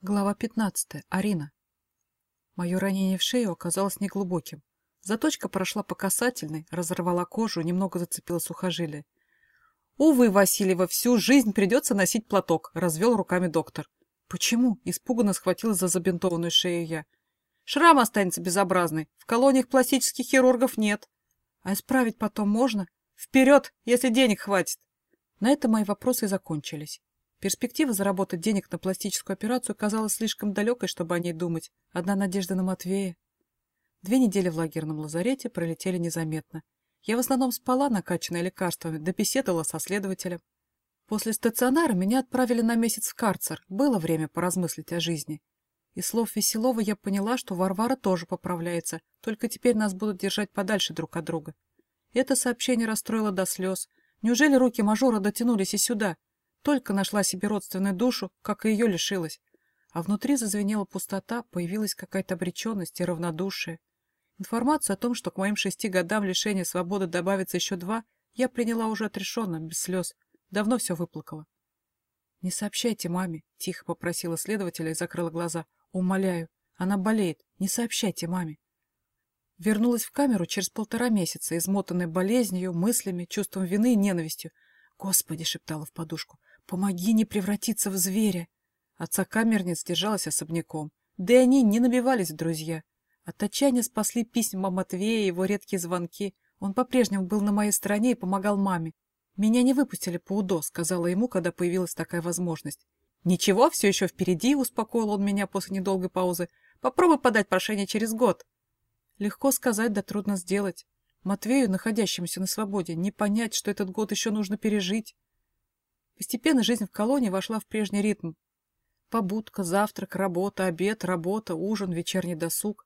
Глава 15. Арина. Мое ранение в шею оказалось неглубоким. Заточка прошла по касательной, разорвала кожу, немного зацепила сухожилие. «Увы, Васильева, всю жизнь придется носить платок», — развел руками доктор. «Почему?» — испуганно схватилась за забинтованную шею я. «Шрам останется безобразный. В колониях пластических хирургов нет. А исправить потом можно? Вперед, если денег хватит!» На этом мои вопросы закончились. Перспектива заработать денег на пластическую операцию казалась слишком далекой, чтобы о ней думать. Одна надежда на Матвея. Две недели в лагерном лазарете пролетели незаметно. Я в основном спала, накачанная лекарствами, да со следователем. После стационара меня отправили на месяц в карцер. Было время поразмыслить о жизни. Из слов Веселова я поняла, что Варвара тоже поправляется, только теперь нас будут держать подальше друг от друга. Это сообщение расстроило до слез. Неужели руки мажора дотянулись и сюда? Только нашла себе родственную душу, как и ее лишилась. А внутри зазвенела пустота, появилась какая-то обреченность и равнодушие. Информацию о том, что к моим шести годам лишения свободы добавится еще два, я приняла уже отрешенно, без слез. Давно все выплакала. «Не сообщайте маме», — тихо попросила следователя и закрыла глаза. «Умоляю, она болеет. Не сообщайте маме». Вернулась в камеру через полтора месяца, измотанная болезнью, мыслями, чувством вины и ненавистью. «Господи!» — шептала в подушку. Помоги не превратиться в зверя. Отца камерниц держалась особняком. Да и они не набивались в друзья. От отчаяния спасли письма Матвея и его редкие звонки. Он по-прежнему был на моей стороне и помогал маме. «Меня не выпустили по УДО», — сказала ему, когда появилась такая возможность. «Ничего, все еще впереди», — успокоил он меня после недолгой паузы. «Попробуй подать прошение через год». Легко сказать, да трудно сделать. Матвею, находящемуся на свободе, не понять, что этот год еще нужно пережить. Постепенно жизнь в колонии вошла в прежний ритм. Побудка, завтрак, работа, обед, работа, ужин, вечерний досуг.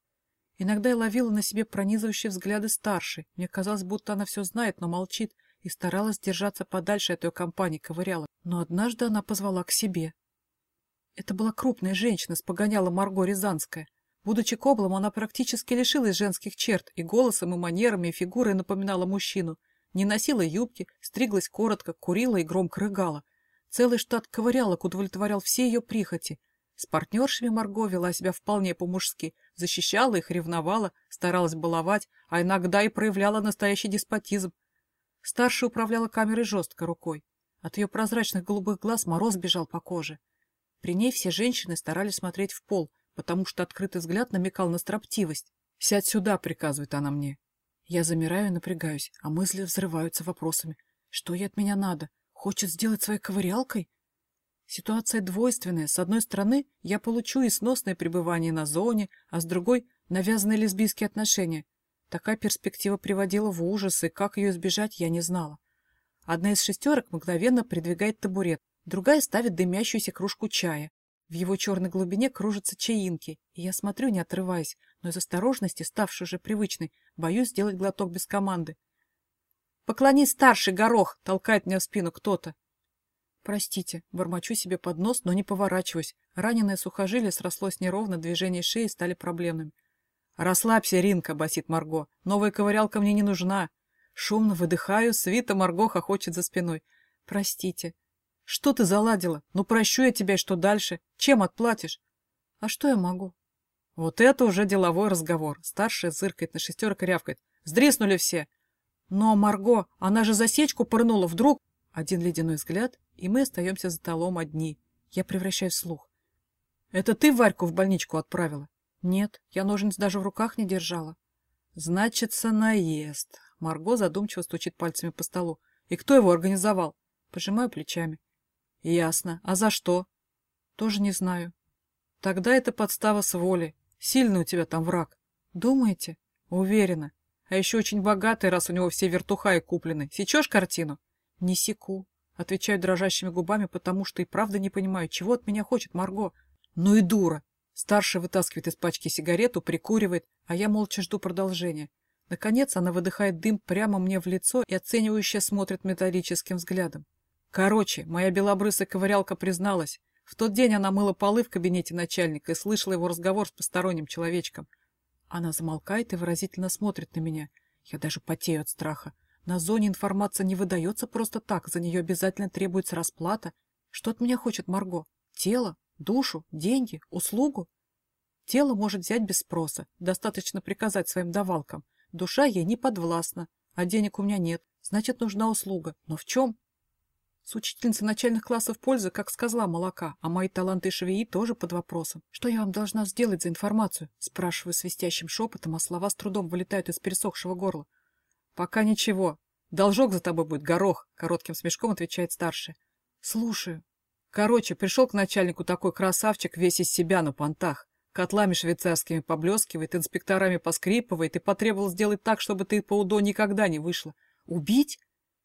Иногда я ловила на себе пронизывающие взгляды старшей. Мне казалось, будто она все знает, но молчит, и старалась держаться подальше от ее компании, ковыряла. Но однажды она позвала к себе. Это была крупная женщина, спогоняла Марго Рязанская. Будучи коблом, она практически лишилась женских черт, и голосом, и манерами, и фигурой напоминала мужчину — не носила юбки, стриглась коротко, курила и громко рыгала. Целый штат ковырялок удовлетворял все ее прихоти. С партнершами Марго вела себя вполне по-мужски, защищала их, ревновала, старалась баловать, а иногда и проявляла настоящий деспотизм. Старшая управляла камерой жестко рукой. От ее прозрачных голубых глаз мороз бежал по коже. При ней все женщины старались смотреть в пол, потому что открытый взгляд намекал на строптивость. «Сядь сюда», — приказывает она мне. Я замираю и напрягаюсь, а мысли взрываются вопросами. Что ей от меня надо? Хочет сделать своей ковырялкой? Ситуация двойственная. С одной стороны, я получу и сносное пребывание на зоне, а с другой — навязанные лесбийские отношения. Такая перспектива приводила в ужас, и как ее избежать, я не знала. Одна из шестерок мгновенно придвигает табурет, другая ставит дымящуюся кружку чая. В его черной глубине кружатся чаинки, и я смотрю, не отрываясь, но из осторожности, ставшей уже привычной, боюсь сделать глоток без команды. «Поклонись старший, горох!» — толкает меня в спину кто-то. Простите, бормочу себе под нос, но не поворачиваюсь. Раненое сухожилие срослось неровно, движения шеи стали проблемными. «Расслабься, Ринка!» — басит Марго. «Новая ковырялка мне не нужна!» Шумно выдыхаю, свита Марго хохочет за спиной. «Простите!» Что ты заладила? Ну, прощу я тебя, что дальше? Чем отплатишь? А что я могу? Вот это уже деловой разговор. Старшая зыркает на шестерок и рявкает. Сдриснули все. Но, Марго, она же засечку пырнула. Вдруг... Один ледяной взгляд, и мы остаемся за столом одни. Я превращаюсь в слух. Это ты Варьку в больничку отправила? Нет, я ножниц даже в руках не держала. Значится, наезд. Марго задумчиво стучит пальцами по столу. И кто его организовал? Пожимаю плечами. Ясно. А за что? Тоже не знаю. Тогда это подстава с воли. Сильный у тебя там враг. Думаете? Уверена. А еще очень богатый, раз у него все вертухаи куплены. Сечешь картину? Не секу. Отвечаю дрожащими губами, потому что и правда не понимаю, чего от меня хочет Марго. Ну и дура. Старшая вытаскивает из пачки сигарету, прикуривает, а я молча жду продолжения. Наконец она выдыхает дым прямо мне в лицо и оценивающе смотрит металлическим взглядом. Короче, моя белобрысая ковырялка призналась. В тот день она мыла полы в кабинете начальника и слышала его разговор с посторонним человечком. Она замолкает и выразительно смотрит на меня. Я даже потею от страха. На зоне информация не выдается просто так, за нее обязательно требуется расплата. Что от меня хочет Марго? Тело? Душу? Деньги? Услугу? Тело может взять без спроса, достаточно приказать своим давалкам. Душа ей не подвластна, а денег у меня нет, значит, нужна услуга. Но в чем? С учительницей начальных классов пользы, как с козла молока, а мои таланты швеи тоже под вопросом. Что я вам должна сделать за информацию? Спрашиваю свистящим шепотом, а слова с трудом вылетают из пересохшего горла. Пока ничего. Должок за тобой будет, горох, коротким смешком отвечает старший. Слушаю. Короче, пришел к начальнику такой красавчик, весь из себя на понтах. Котлами швейцарскими поблескивает, инспекторами поскрипывает и потребовал сделать так, чтобы ты по УДО никогда не вышла. Убить?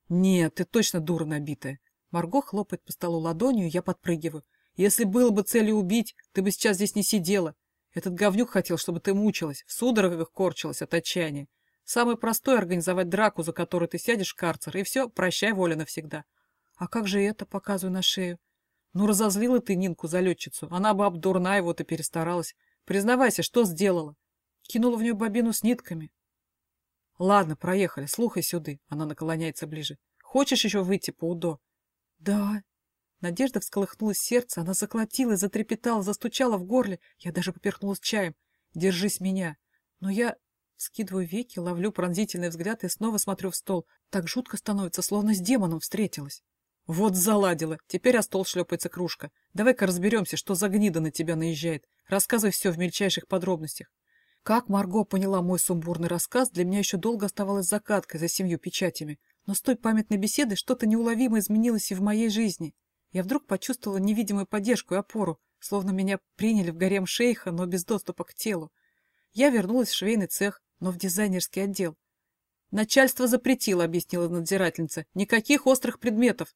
Нет, ты точно дура набитая. Марго хлопает по столу ладонью, я подпрыгиваю. Если было бы целью убить, ты бы сейчас здесь не сидела. Этот говнюк хотел, чтобы ты мучилась, в судорогах корчилась от отчаяния. Самое простое — организовать драку, за которую ты сядешь в карцер, и все, прощай, воля навсегда. А как же это, показываю на шею? Ну, разозлила ты Нинку-залетчицу, она бы обдурна вот и перестаралась. Признавайся, что сделала? Кинула в нее бобину с нитками. Ладно, проехали, слухай сюды. Она наклоняется ближе. Хочешь еще выйти по УДО? Да. Надежда всколыхнулась сердце, она заколотилась, затрепетала, застучала в горле. Я даже поперхнулась чаем. Держись меня. Но я Скидываю веки, ловлю пронзительный взгляд и снова смотрю в стол. Так жутко становится, словно с демоном встретилась. Вот заладила. Теперь о стол шлепается кружка. Давай-ка разберемся, что за гнида на тебя наезжает. Рассказывай все в мельчайших подробностях. Как Марго поняла мой сумбурный рассказ, для меня еще долго оставалась загадкой за семью печатями. Но с той памятной беседы что-то неуловимо изменилось и в моей жизни. Я вдруг почувствовала невидимую поддержку и опору, словно меня приняли в гарем шейха, но без доступа к телу. Я вернулась в швейный цех, но в дизайнерский отдел. Начальство запретило, объяснила надзирательница. Никаких острых предметов.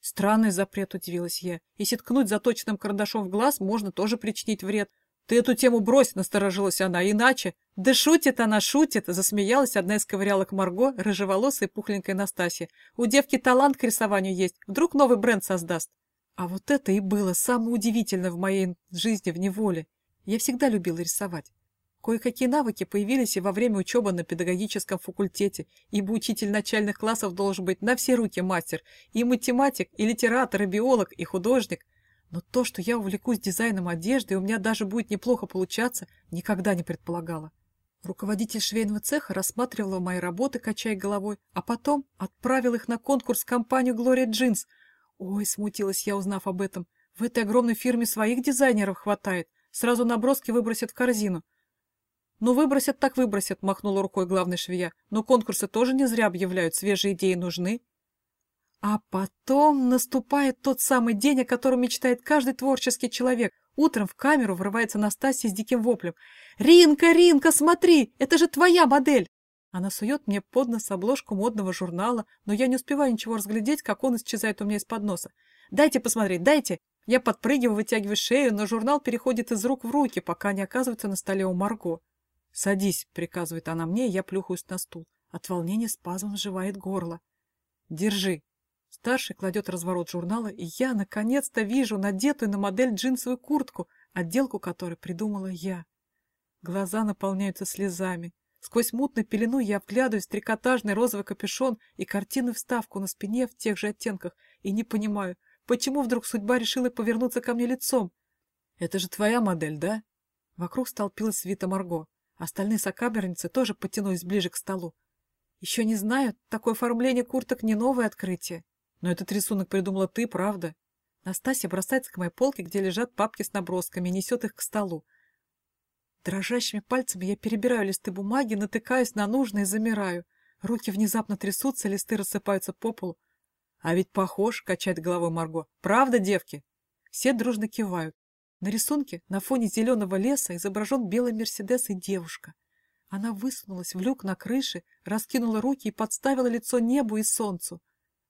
Странный запрет, удивилась я. Если ткнуть заточенным карандашом в глаз, можно тоже причинить вред. Ты эту тему брось, насторожилась она, иначе. Да шутит она, шутит, засмеялась одна из ковырялок Марго, рыжеволосая и пухленькая Настасья. У девки талант к рисованию есть, вдруг новый бренд создаст. А вот это и было самое удивительное в моей жизни в неволе. Я всегда любила рисовать. Кое-какие навыки появились и во время учебы на педагогическом факультете, ибо учитель начальных классов должен быть на все руки мастер, и математик, и литератор, и биолог, и художник. Но то, что я увлекусь дизайном одежды, и у меня даже будет неплохо получаться, никогда не предполагала. Руководитель швейного цеха рассматривала мои работы, качая головой, а потом отправил их на конкурс в компанию «Глория Джинс». Ой, смутилась я, узнав об этом. В этой огромной фирме своих дизайнеров хватает. Сразу наброски выбросят в корзину. «Ну, выбросят так выбросят», — махнула рукой главный швея. «Но конкурсы тоже не зря объявляют, свежие идеи нужны». А потом наступает тот самый день, о котором мечтает каждый творческий человек. Утром в камеру врывается Настасья с диким воплем. «Ринка, Ринка, смотри! Это же твоя модель!» Она сует мне под нос обложку модного журнала, но я не успеваю ничего разглядеть, как он исчезает у меня из-под носа. «Дайте посмотреть, дайте!» Я подпрыгиваю, вытягиваю шею, но журнал переходит из рук в руки, пока не оказывается на столе у Марго. «Садись», — приказывает она мне, и я плюхаюсь на стул. От волнения спазм сживает горло. «Держи». Старший кладет разворот журнала, и я, наконец-то, вижу надетую на модель джинсовую куртку, отделку которой придумала я. Глаза наполняются слезами. Сквозь мутную пелену я вглядываюсь в трикотажный розовый капюшон и картинную вставку на спине в тех же оттенках, и не понимаю, почему вдруг судьба решила повернуться ко мне лицом. «Это же твоя модель, да?» Вокруг столпилась свита Марго. Остальные сокамерницы тоже подтянулись ближе к столу. Еще не знаю, такое оформление курток не новое открытие. Но этот рисунок придумала ты, правда? Настасья бросается к моей полке, где лежат папки с набросками, и несет их к столу. Дрожащими пальцами я перебираю листы бумаги, натыкаюсь на нужные и замираю. Руки внезапно трясутся, листы рассыпаются по полу. А ведь похож, качает головой Марго. Правда, девки? Все дружно кивают. На рисунке на фоне зеленого леса изображен белый Мерседес и девушка. Она высунулась в люк на крыше, раскинула руки и подставила лицо небу и солнцу.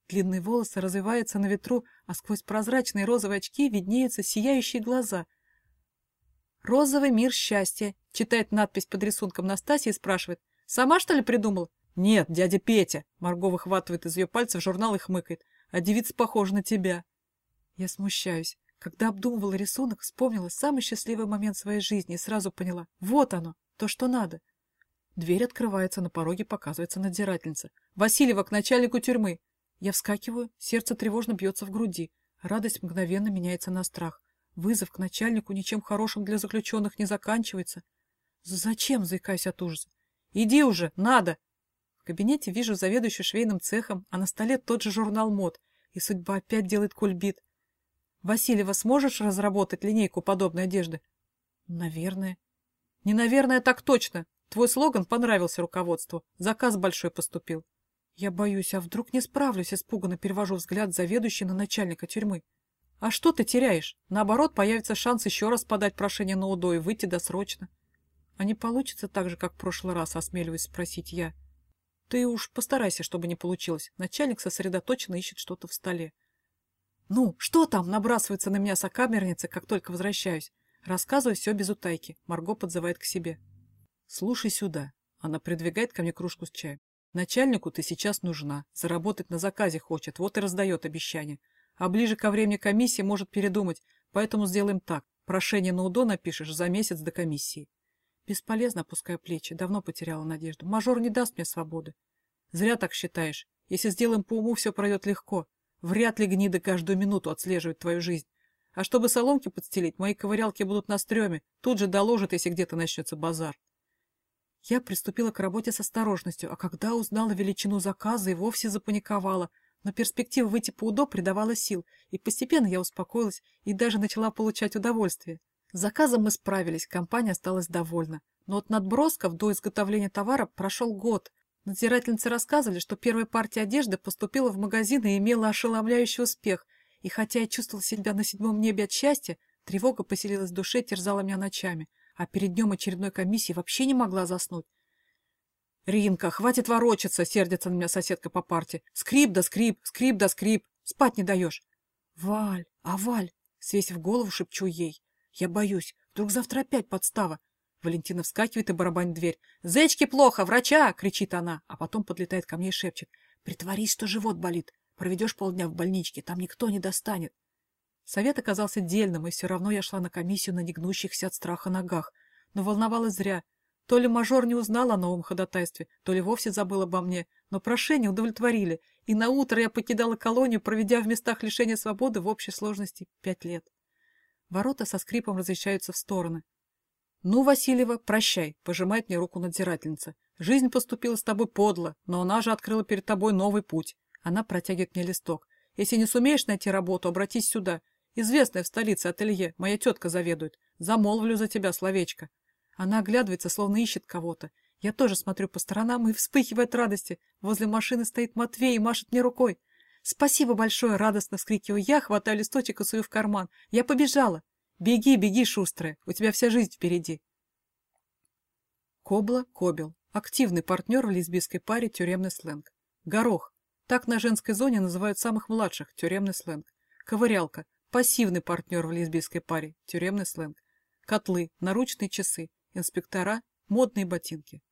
Длинные волосы развиваются на ветру, а сквозь прозрачные розовые очки виднеются сияющие глаза. «Розовый мир счастья», — читает надпись под рисунком Настасья и спрашивает. «Сама, что ли, придумал?» «Нет, дядя Петя», — Марго выхватывает из ее пальцев журнал и хмыкает. «А девица похожа на тебя». Я смущаюсь. Когда обдумывала рисунок, вспомнила самый счастливый момент своей жизни и сразу поняла — вот оно, то, что надо. Дверь открывается, на пороге показывается надзирательница. «Васильева, к начальнику тюрьмы!» Я вскакиваю, сердце тревожно бьется в груди. Радость мгновенно меняется на страх. Вызов к начальнику ничем хорошим для заключенных не заканчивается. Зачем, заикаюсь от ужаса? Иди уже, надо! В кабинете вижу заведующую швейным цехом, а на столе тот же журнал мод, и судьба опять делает кульбит. Васильева, сможешь разработать линейку подобной одежды? Наверное. Не наверное, так точно. Твой слоган понравился руководству. Заказ большой поступил. Я боюсь, а вдруг не справлюсь, испуганно перевожу взгляд заведующий на начальника тюрьмы. А что ты теряешь? Наоборот, появится шанс еще раз подать прошение на УДО и выйти досрочно. А не получится так же, как в прошлый раз, осмеливаюсь спросить я. Ты уж постарайся, чтобы не получилось. Начальник сосредоточенно ищет что-то в столе. «Ну, что там?» — набрасывается на меня сокамерница, как только возвращаюсь. Рассказываю все без утайки. Марго подзывает к себе. «Слушай сюда». Она придвигает ко мне кружку с чаем. «Начальнику ты сейчас нужна. Заработать на заказе хочет. Вот и раздает обещание. А ближе ко времени комиссии может передумать. Поэтому сделаем так. Прошение на УДО напишешь за месяц до комиссии». Бесполезно, опуская плечи. Давно потеряла надежду. Мажор не даст мне свободы. Зря так считаешь. Если сделаем по уму, все пройдет легко. Вряд ли гнида каждую минуту отслеживает твою жизнь. А чтобы соломки подстелить, мои ковырялки будут на стреме. Тут же доложат, если где-то начнется базар. Я приступила к работе с осторожностью, а когда узнала величину заказа и вовсе запаниковала. Но перспектива выйти по УДО придавала сил, и постепенно я успокоилась и даже начала получать удовольствие. С заказом мы справились, компания осталась довольна. Но от надбросков до изготовления товара прошел год, Надзирательницы рассказывали, что первая партия одежды поступила в магазин и имела ошеломляющий успех, и хотя я чувствовала себя на седьмом небе от счастья, тревога поселилась в душе и терзала меня ночами, а перед днем очередной комиссии вообще не могла заснуть. «Ринка, хватит ворочаться!» — сердится на меня соседка по парте. «Скрип да скрип, скрип да скрип! Спать не даешь!» «Валь, а Валь!» — свесив голову, шепчу ей. «Я боюсь, вдруг завтра опять подстава. Валентина вскакивает и барабанит дверь. «Зечке плохо! Врача!» — кричит она, а потом подлетает ко мне и шепчет. «Притворись, что живот болит. Проведешь полдня в больничке, там никто не достанет». Совет оказался дельным, и все равно я шла на комиссию на негнущихся от страха ногах. Но волновалась зря. То ли мажор не узнал о новом ходатайстве, то ли вовсе забыл обо мне, но прошение удовлетворили, и на утро я покидала колонию, проведя в местах лишения свободы в общей сложности пять лет. Ворота со скрипом разъезжаются в стороны. «Ну, Васильева, прощай», — пожимает мне руку надзирательница. «Жизнь поступила с тобой подло, но она же открыла перед тобой новый путь». Она протягивает мне листок. «Если не сумеешь найти работу, обратись сюда. Известная в столице ателье, моя тетка заведует. Замолвлю за тебя словечко». Она оглядывается, словно ищет кого-то. Я тоже смотрю по сторонам и вспыхиваю от радости. Возле машины стоит Матвей и машет мне рукой. «Спасибо большое!» — радостно вскрикиваю я, хватаю листочек и сую в карман. «Я побежала!» Беги, беги, шустрая, у тебя вся жизнь впереди. Кобла, Кобел. Активный партнер в лесбийской паре тюремный сленг. Горох. Так на женской зоне называют самых младших, тюремный сленг. Ковырялка. Пассивный партнер в лесбийской паре, тюремный сленг. Котлы, наручные часы, инспектора, модные ботинки.